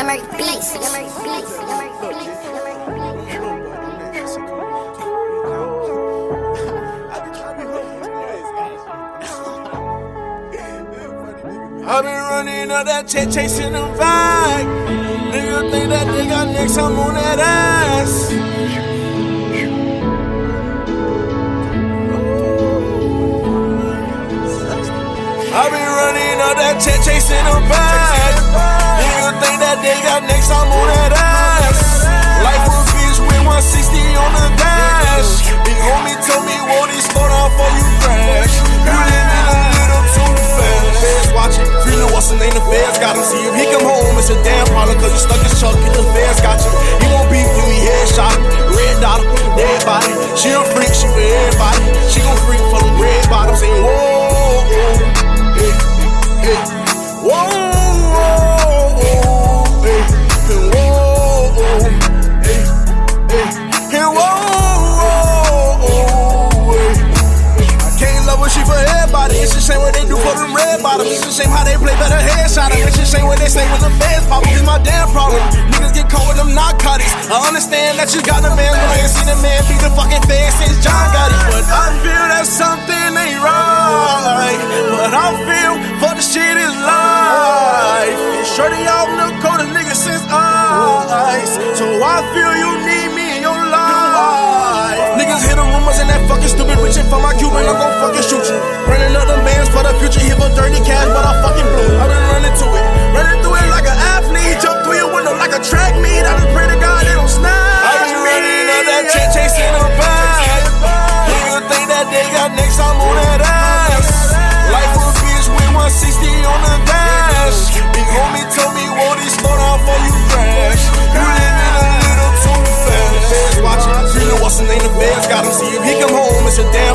Yammer Beats. Yammer Beats. I've been running up that check, chasing them vibe. Nigga think that they got next, I'm on that ass. I've been running up that check, chasing them vibe. They got next, I'm on that ass. Life was bitch with 160 on the dash. Big homie told me, whoa, this slow down before you crash. You living a little too fast. Feds watching, feeling what's the name, the feds got him. See if he come home, it's a damn problem, cause you stuck his chuck, get the feds headshot. It's a shame what they say when the feds pop. My damn problem. Niggas get caught with them narcotics. I understand that you got the man, but I ain't seen a man beat the fucking feds since John Gotti. But I feel that something ain't right. But I feel for the shit is life. Shorty out in the cold, a nigga since ice. So I feel you need me in your life. Niggas hear the rumors and that fucking stupid reaching for my Cuban, I'm what's the feds got him. See if he come home, it's a damn